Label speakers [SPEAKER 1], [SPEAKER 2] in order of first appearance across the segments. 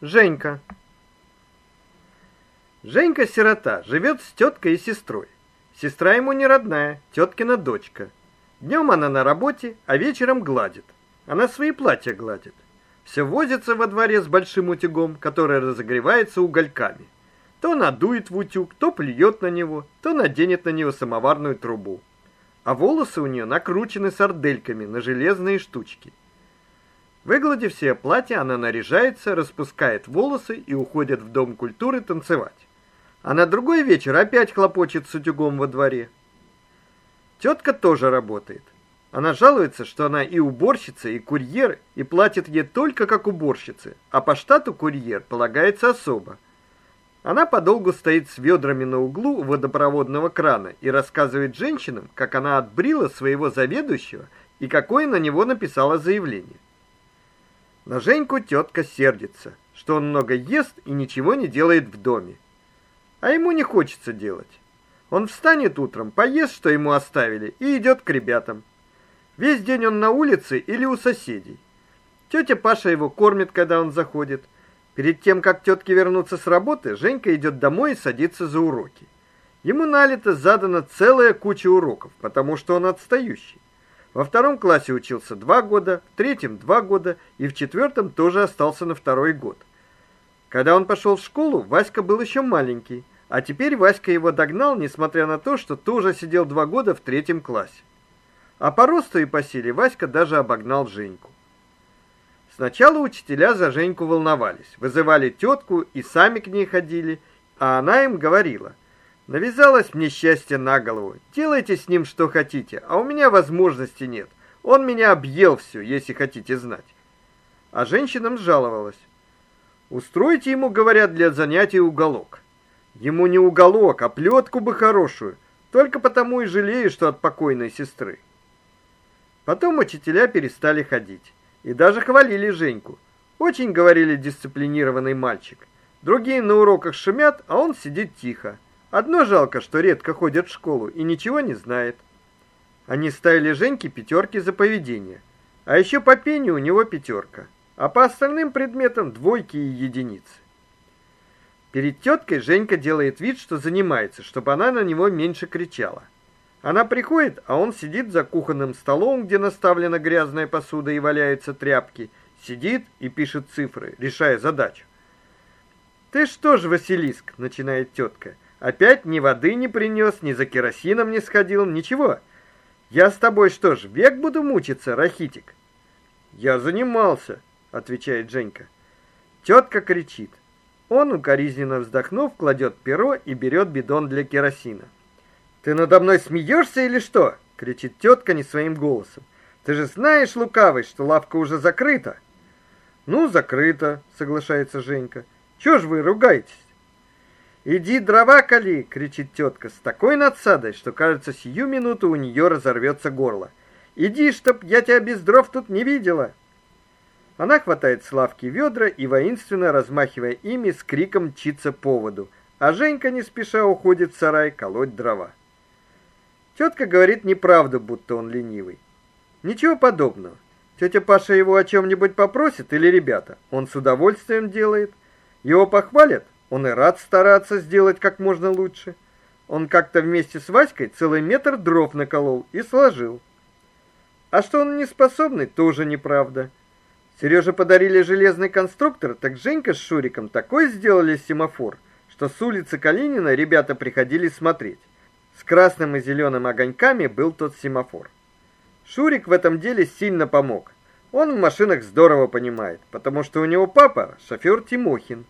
[SPEAKER 1] Женька. Женька сирота, живет с теткой и сестрой. Сестра ему не родная, теткина дочка. Днем она на работе, а вечером гладит. Она свои платья гладит. Все возится во дворе с большим утюгом, который разогревается угольками. То надует в утюг, то плюет на него, то наденет на него самоварную трубу. А волосы у нее накручены сардельками на железные штучки. Выгладив все платья, она наряжается, распускает волосы и уходит в дом культуры танцевать. А на другой вечер опять хлопочет с утюгом во дворе. Тетка тоже работает. Она жалуется, что она и уборщица, и курьер, и платит ей только как уборщице, а по штату курьер полагается особо. Она подолгу стоит с ведрами на углу водопроводного крана и рассказывает женщинам, как она отбрила своего заведующего и какое на него написала заявление. На Женьку тетка сердится, что он много ест и ничего не делает в доме. А ему не хочется делать. Он встанет утром, поест, что ему оставили, и идет к ребятам. Весь день он на улице или у соседей. Тетя Паша его кормит, когда он заходит. Перед тем, как тетки вернутся с работы, Женька идет домой и садится за уроки. Ему налито задана целая куча уроков, потому что он отстающий. Во втором классе учился два года, в третьем два года и в четвертом тоже остался на второй год. Когда он пошел в школу, Васька был еще маленький, а теперь Васька его догнал, несмотря на то, что тоже сидел два года в третьем классе. А по росту и по силе Васька даже обогнал Женьку. Сначала учителя за Женьку волновались, вызывали тетку и сами к ней ходили, а она им говорила: Навязалось мне счастье на голову. Делайте с ним что хотите, а у меня возможности нет. Он меня объел все, если хотите знать. А женщинам жаловалась. Устройте ему, говорят, для занятий уголок. Ему не уголок, а плетку бы хорошую. Только потому и жалею, что от покойной сестры. Потом учителя перестали ходить и даже хвалили Женьку. Очень говорили дисциплинированный мальчик. Другие на уроках шумят, а он сидит тихо. Одно жалко, что редко ходит в школу и ничего не знает. Они ставили Женьке пятерки за поведение. А еще по пению у него пятерка, а по остальным предметам двойки и единицы. Перед теткой Женька делает вид, что занимается, чтобы она на него меньше кричала. Она приходит, а он сидит за кухонным столом, где наставлена грязная посуда и валяются тряпки, сидит и пишет цифры, решая задачу. Ты что ж, Василиск, начинает тетка. Опять ни воды не принес, ни за керосином не сходил, ничего. Я с тобой что ж, век буду мучиться, Рахитик? Я занимался, отвечает Женька. Тетка кричит. Он укоризненно вздохнув, кладет перо и берет бидон для керосина. Ты надо мной смеешься или что? кричит тетка не своим голосом. Ты же знаешь, лукавый, что лавка уже закрыта. Ну, закрыта, соглашается Женька. Чего ж вы ругаетесь? Иди дрова кали, кричит тетка с такой надсадой, что кажется, сию минуту у нее разорвется горло. Иди, чтоб я тебя без дров тут не видела. Она хватает с лавки ведра и воинственно размахивая ими с криком мчится по воду, а Женька не спеша уходит в сарай колоть дрова. Тетка говорит неправду, будто он ленивый. Ничего подобного. Тетя Паша его о чем нибудь попросит или ребята, он с удовольствием делает. Его похвалят, он и рад стараться сделать как можно лучше. Он как-то вместе с Васькой целый метр дров наколол и сложил. А что он не способный, тоже неправда. Сереже подарили железный конструктор, так Женька с Шуриком такой сделали семафор, что с улицы Калинина ребята приходили смотреть. С красным и зеленым огоньками был тот семафор. Шурик в этом деле сильно помог. Он в машинах здорово понимает, потому что у него папа шофер Тимохин.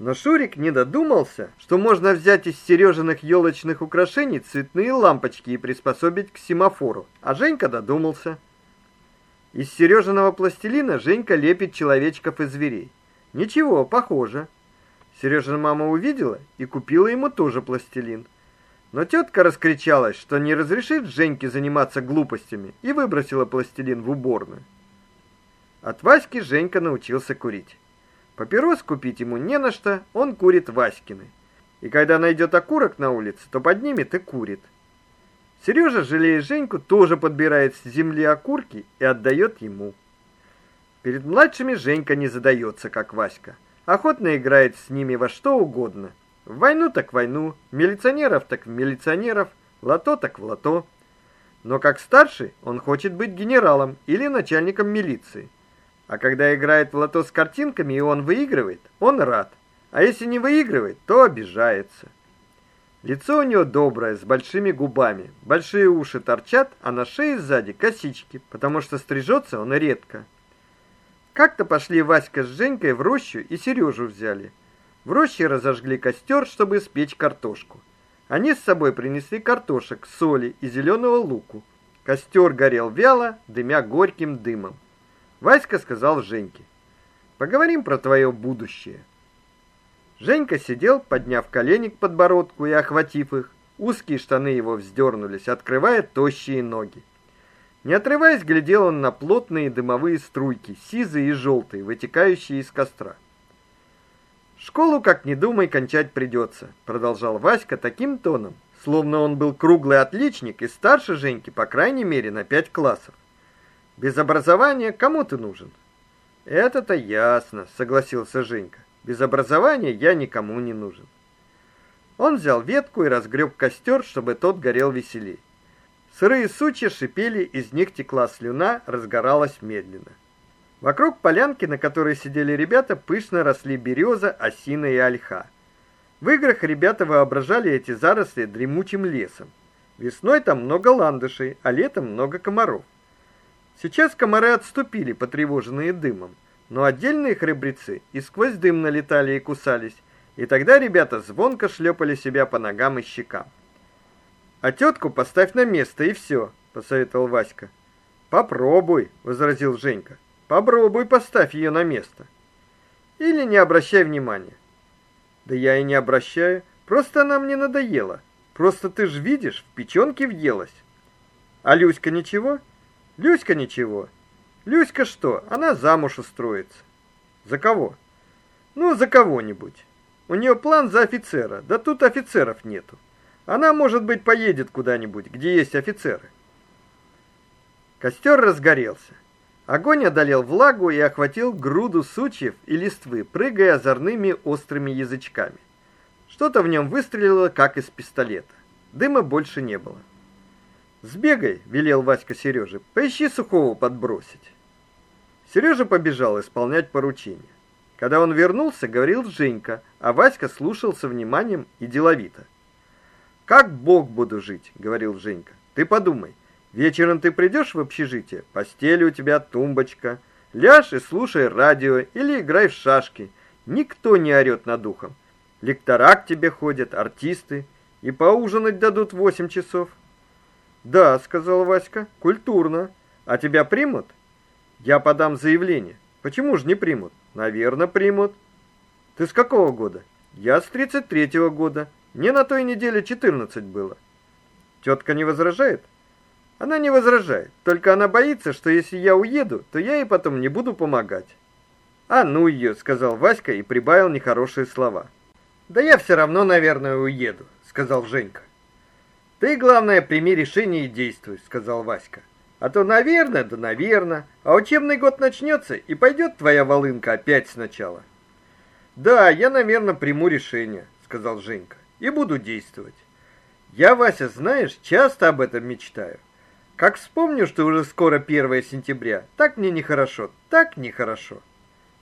[SPEAKER 1] Но Шурик не додумался, что можно взять из Сережиных елочных украшений цветные лампочки и приспособить к семафору. А Женька додумался. Из Сережиного пластилина Женька лепит человечков и зверей. Ничего, похоже. Сережина мама увидела и купила ему тоже пластилин. Но тетка раскричалась, что не разрешит Женьке заниматься глупостями, и выбросила пластилин в уборную. От Васьки Женька научился курить. Папирос купить ему не на что, он курит Васькины. И когда найдет окурок на улице, то поднимет и курит. Сережа, жалея Женьку, тоже подбирает с земли окурки и отдает ему. Перед младшими Женька не задается, как Васька. охотно играет с ними во что угодно. В войну так в войну, милиционеров так в милиционеров, лото так в лото. Но как старший он хочет быть генералом или начальником милиции. А когда играет в лото с картинками и он выигрывает, он рад. А если не выигрывает, то обижается. Лицо у него доброе, с большими губами. Большие уши торчат, а на шее сзади косички, потому что стрижется он редко. Как-то пошли Васька с Женькой в рощу и Сережу взяли. В роще разожгли костер, чтобы спечь картошку. Они с собой принесли картошек, соли и зеленого луку. Костер горел вяло, дымя горьким дымом. Васька сказал Женьке: "Поговорим про твое будущее". Женька сидел, подняв колени к подбородку и охватив их. Узкие штаны его вздернулись, открывая тощие ноги. Не отрываясь, глядел он на плотные дымовые струйки, сизые и желтые, вытекающие из костра. Школу, как ни думай, кончать придется», — продолжал Васька таким тоном, словно он был круглый отличник и старше Женьки, по крайней мере, на пять классов. Без образования кому ты нужен? Это-то ясно, согласился Женька. Без образования я никому не нужен. Он взял ветку и разгреб костер, чтобы тот горел веселей. Сырые сучья шипели, из них текла слюна, разгоралась медленно. Вокруг полянки, на которой сидели ребята, пышно росли береза, осина и ольха. В играх ребята воображали эти заросли дремучим лесом. Весной там много ландышей, а летом много комаров. Сейчас комары отступили, потревоженные дымом, но отдельные храбрецы и сквозь дым налетали и кусались, и тогда ребята звонко шлепали себя по ногам и щекам. А тетку поставь на место и все, посоветовал Васька. Попробуй, возразил Женька. Попробуй поставь ее на место. Или не обращай внимания. Да я и не обращаю, просто она мне надоела. Просто ты ж видишь, в печёнке въелась. А Люська ничего? Люська ничего. Люська что? Она замуж устроится. За кого? Ну, за кого-нибудь. У нее план за офицера. Да тут офицеров нету. Она, может быть, поедет куда-нибудь, где есть офицеры. Костер разгорелся. Огонь одолел влагу и охватил груду сучьев и листвы, прыгая озорными острыми язычками. Что-то в нем выстрелило, как из пистолета. Дыма больше не было. "Сбегай", велел Васька Сереже. "Поищи сухого подбросить". Сережа побежал исполнять поручение. Когда он вернулся, говорил Женька, а Васька слушал со вниманием и деловито. Как Бог буду жить, говорил Женька. Ты подумай. Вечером ты придешь в общежитие, постель у тебя тумбочка. Ляжь и слушай радио или играй в шашки. Никто не орет над ухом. Лектора к тебе ходят, артисты, и поужинать дадут в восемь часов. Да, сказал Васька. Культурно. А тебя примут? Я подам заявление. Почему же не примут? Наверно, примут. Ты с какого года? Я с тридцать третьего года. Мне на той неделе 14 было. Тетка не возражает? Она не возражает, только она боится, что если я уеду, то я ей потом не буду помогать. А ну ее, сказал Васька и прибавил нехорошие слова. Да я все равно, наверное, уеду, сказал Женька. Ты главное прими решение и действуй, сказал Васька. А то, наверное, да, наверное, а учебный год начнется и пойдет твоя волынка опять сначала. Да, я, наверное, приму решение, сказал Женька и буду действовать. Я, Вася, знаешь, часто об этом мечтаю. Как вспомню, что уже скоро 1 сентября, так мне нехорошо, так нехорошо.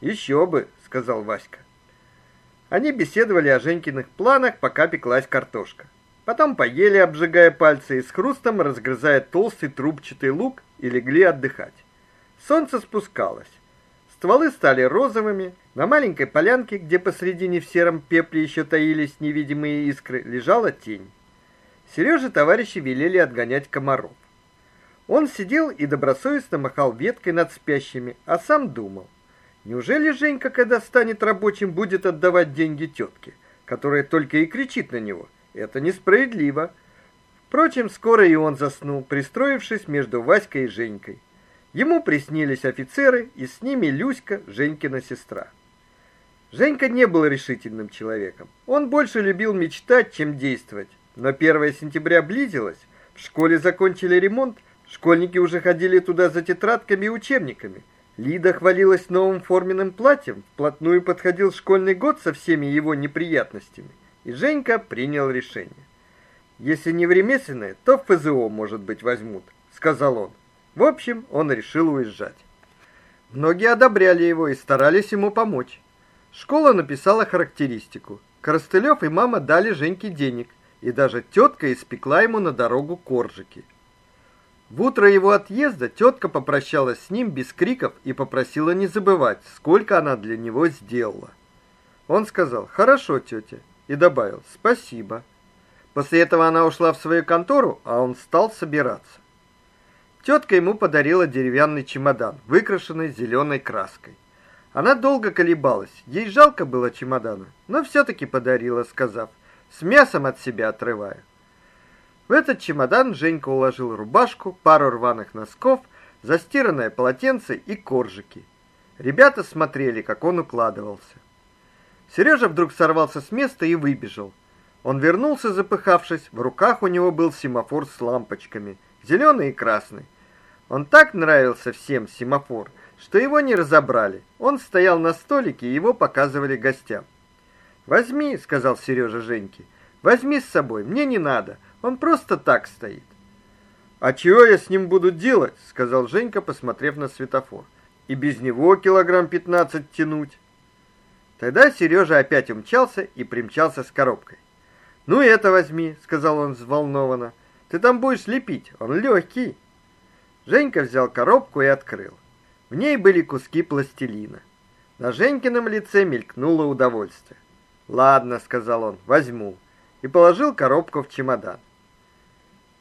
[SPEAKER 1] Еще бы, сказал Васька. Они беседовали о Женькиных планах, пока пеклась картошка. Потом поели, обжигая пальцы, и с хрустом разгрызая толстый трубчатый лук и легли отдыхать. Солнце спускалось. Стволы стали розовыми, на маленькой полянке, где посредине в сером пепле еще таились невидимые искры, лежала тень. Сереже товарищи велели отгонять комаров. Он сидел и добросовестно махал веткой над спящими, а сам думал: неужели Женька, когда станет рабочим, будет отдавать деньги тетке, которая только и кричит на него: "Это несправедливо". Впрочем, скоро и он заснул, пристроившись между Васькой и Женькой. Ему приснились офицеры, и с ними Люська, Женькина сестра. Женька не был решительным человеком. Он больше любил мечтать, чем действовать. Но 1 сентября близилось, в школе закончили ремонт, школьники уже ходили туда за тетрадками и учебниками. Лида хвалилась новым форменным платьем, вплотную подходил школьный год со всеми его неприятностями, и Женька принял решение. Если не в ремесленное, то в ФЗО, может быть, возьмут, сказал он. В общем, он решил уезжать. Многие одобряли его и старались ему помочь. Школа написала характеристику. Коростылев и мама дали Женьке денег, и даже тетка испекла ему на дорогу коржики. В утро его отъезда тетка попрощалась с ним без криков и попросила не забывать, сколько она для него сделала. Он сказал: "Хорошо, тетя", и добавил: "Спасибо". После этого она ушла в свою контору, а он стал собираться. Тетка ему подарила деревянный чемодан, выкрашенный зеленой краской. Она долго колебалась. Ей жалко было чемодана, но все таки подарила, сказав: "С мясом от себя отрываю". В этот чемодан Женька уложил рубашку, пару рваных носков, застиранное полотенце и коржики. Ребята смотрели, как он укладывался. Сережа вдруг сорвался с места и выбежал. Он вернулся, запыхавшись, в руках у него был семафор с лампочками, зеленый и красный. Он так нравился всем семафор, что его не разобрали. Он стоял на столике, и его показывали гостям. "Возьми", сказал Сережа Женьке. "Возьми с собой, мне не надо. Он просто так стоит. А чего я с ним буду делать, сказал Женька, посмотрев на светофор. И без него килограмм пятнадцать тянуть. Тогда Сережа опять умчался и примчался с коробкой. "Ну это возьми", сказал он взволнованно. "Ты там будешь лепить, он легкий». Женька взял коробку и открыл. В ней были куски пластилина. На Женькином лице мелькнуло удовольствие. "Ладно", сказал он. "Возьму" и положил коробку в чемодан.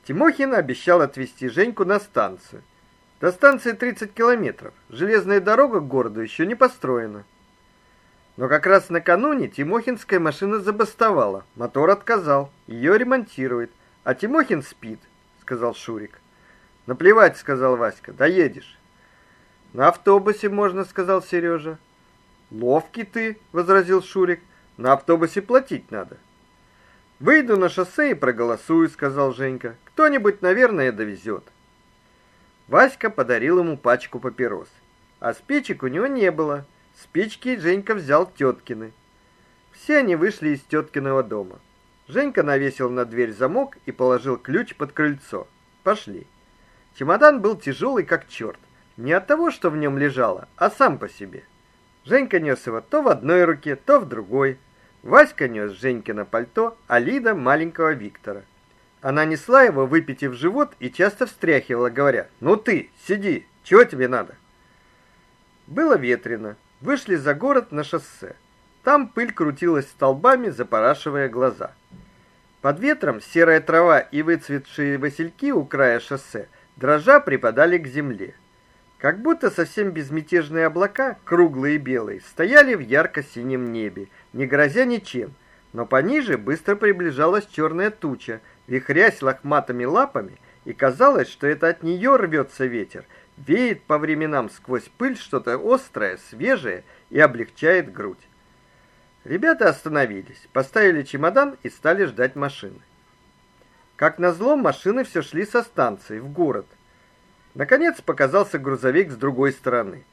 [SPEAKER 1] Тимохин обещал отвезти Женьку на станцию. До станции 30 километров. Железная дорога к городу еще не построена. Но как раз накануне Тимохинская машина забастовала. Мотор отказал. Ее ремонтируют. А Тимохин спит, сказал Шурик. Наплевать, сказал Васька. Доедешь. На автобусе можно, сказал Сережа. Ловкий ты, возразил Шурик. На автобусе платить надо. Выйду на шоссе и проголосую, сказал Женька. Кто-нибудь, наверное, довезет. Васька подарил ему пачку папирос, а спичек у него не было. Спички Женька взял теткины. Все они вышли из теткиного дома. Женька навесил на дверь замок и положил ключ под крыльцо. Пошли. Чемодан был тяжелый как черт. Не от того, что в нем лежало, а сам по себе. Женька нес его то в одной руке, то в другой. Васька нес Женькино пальто, а Лида маленького Виктора. Она несла его, выпитив живот, и часто встряхивала, говоря: "Ну ты, сиди, чего тебе надо?" Было ветрено. Вышли за город на шоссе. Там пыль крутилась столбами, запорашивая глаза. Под ветром серая трава и выцветшие васильки у края шоссе дрожа припадали к земле. Как будто совсем безмятежные облака, круглые и белые, стояли в ярко-синем небе, не грозя ничем, но пониже быстро приближалась черная туча, вихрясь лохматыми лапами, и казалось, что это от нее рвется ветер, веет по временам сквозь пыль что-то острое, свежее и облегчает грудь. Ребята остановились, поставили чемодан и стали ждать машины. Как назло, машины все шли со станции в город. Наконец показался грузовик с другой стороны.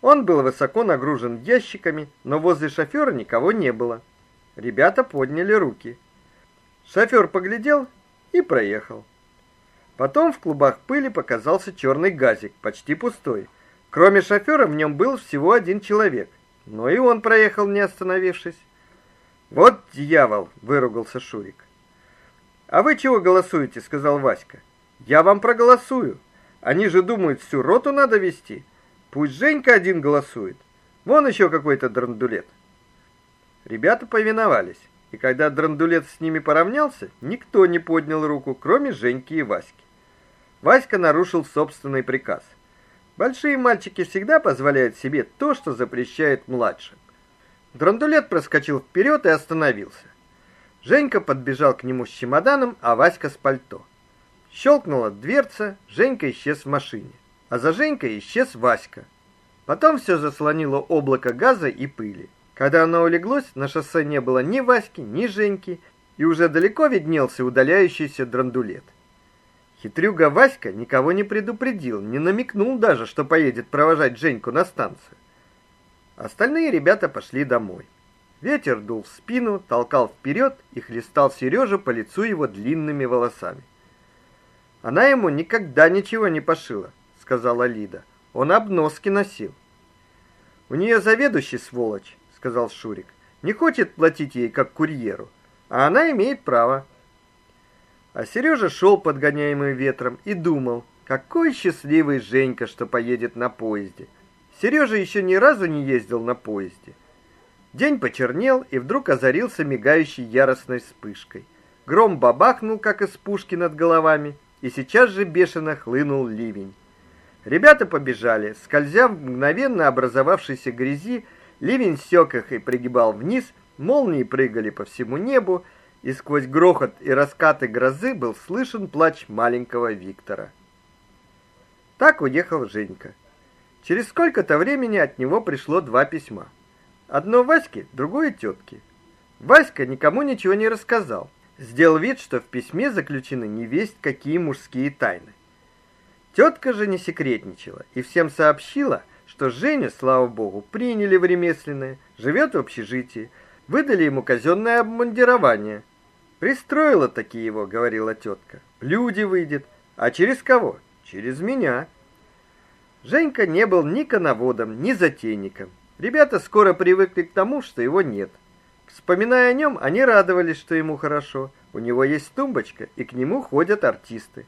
[SPEAKER 1] Он был высоко нагружен ящиками, но возле шофера никого не было. Ребята подняли руки. Шофер поглядел и проехал. Потом в клубах пыли показался черный газик, почти пустой. Кроме шофера в нем был всего один человек, но и он проехал, не остановившись. Вот дьявол, выругался Шурик. А вы чего голосуете, сказал Васька. Я вам проголосую. Они же думают, всю роту надо вести. Пусть Женька один голосует. Вон еще какой-то драндулет. Ребята повиновались, и когда драндулет с ними поравнялся, никто не поднял руку, кроме Женьки и Васьки. Васька нарушил собственный приказ. Большие мальчики всегда позволяют себе то, что запрещает младшим. Драндулет проскочил вперед и остановился. Женька подбежал к нему с чемоданом, а Васька с пальто. Щелкнула дверца, Женька исчез в машине, а за Женькой исчез Васька. Потом все заслонило облако газа и пыли. Когда оно улеглось, на шоссе не было ни Васьки, ни Женьки, и уже далеко виднелся удаляющийся драндулет. Хитрюга Васька никого не предупредил, не намекнул даже, что поедет провожать Женьку на станцию. Остальные ребята пошли домой. Ветер дул в спину, толкал вперед и хлестал Сережу по лицу его длинными волосами. Она ему никогда ничего не пошила, сказала Лида. Он обноски носил. У нее заведующий сволочь, сказал Шурик. Не хочет платить ей как курьеру, а она имеет право. А Сережа шел подгоняемый ветром и думал, какой счастливый Женька, что поедет на поезде. Сережа еще ни разу не ездил на поезде. День почернел и вдруг озарился мигающей яростной вспышкой. Гром бабахнул, как из пушки над головами, и сейчас же бешено хлынул ливень. Ребята побежали, скользя в мгновенно образовавшейся грязи, ливень сёк их и пригибал вниз, молнии прыгали по всему небу, и сквозь грохот и раскаты грозы был слышен плач маленького Виктора. Так уехал Женька. Через сколько-то времени от него пришло два письма. Одно Ваське, другое тетке. Васька никому ничего не рассказал. Сделал вид, что в письме заключены невесть какие мужские тайны. Тетка же не секретничала и всем сообщила, что Женя, слава богу, приняли в ремесленное, живет в общежитии, выдали ему казенное обмундирование – Пристроила таки его, говорила тетка. Люди выйдет. А через кого? Через меня. Женька не был ни коноводом, ни затейником. Ребята скоро привыкли к тому, что его нет. Вспоминая о нем, они радовались, что ему хорошо. У него есть тумбочка, и к нему ходят артисты.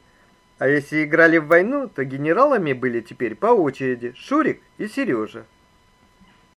[SPEAKER 1] А если играли в войну, то генералами были теперь по очереди Шурик и Сережа.